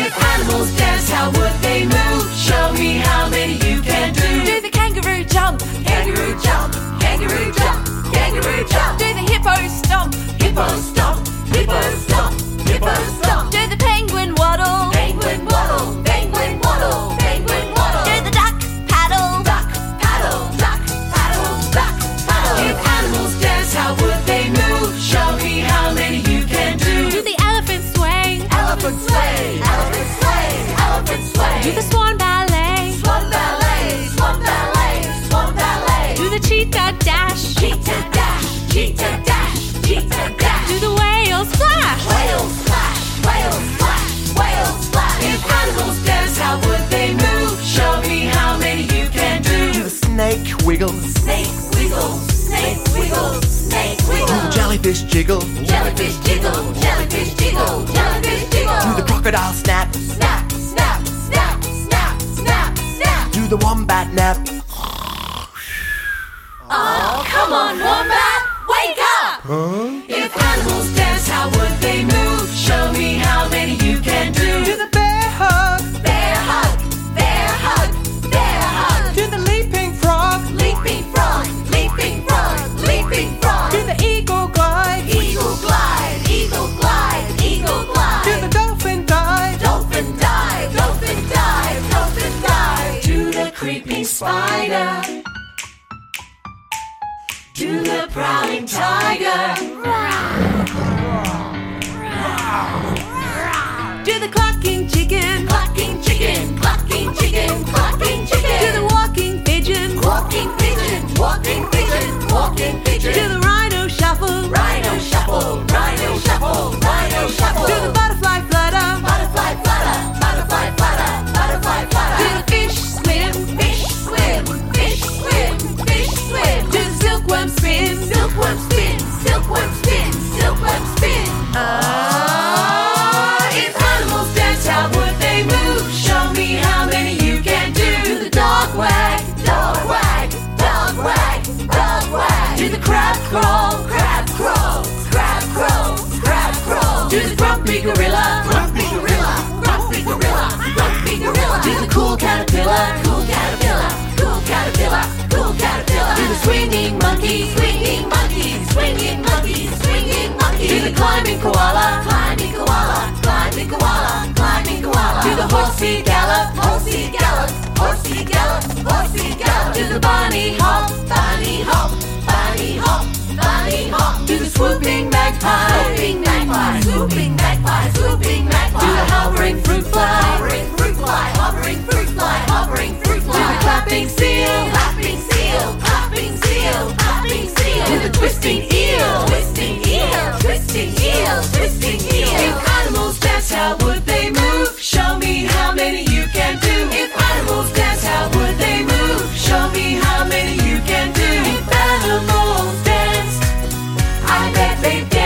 If animals dance, how would they move? Show me how many you can do. Do the kangaroo jump, kangaroo jump, kangaroo jump, kangaroo jump. Do the hippo stomp, hippo stomp. Snake wiggle. Snake wiggle. Snake wiggle. Snake wiggle. Ooh, jellyfish jiggle. Jellyfish jiggle. Jellyfish jiggle. Jellyfish jiggle. Do the crocodile snap. Snap. Snap. Snap. Snap. Snap. Snap. Do the wombat nap. Oh, come on, wombat, wake up! Huh? If animals dance, how would they move? spider to the prowling tiger. crawl, crab crawl, crab crawl, crab crawl. Do the grumpy gorilla, grumpy gorilla, grumpy gorilla, grumpy gorilla. Do the cool caterpillar, cool caterpillar, cool caterpillar, cool caterpillar. Do the swinging monkey, swinging monkey, swinging monkey, swinging monkey. Do the climbing koala, climbing koala, climbing koala, climbing koala. Do the horsey gallop, horsey gallop. twisting heel, twisting heel. If animals dance, how would they move? Show me how many you can do. If animals dance, how would they move? Show me how many you can do. If animals dance, I bet they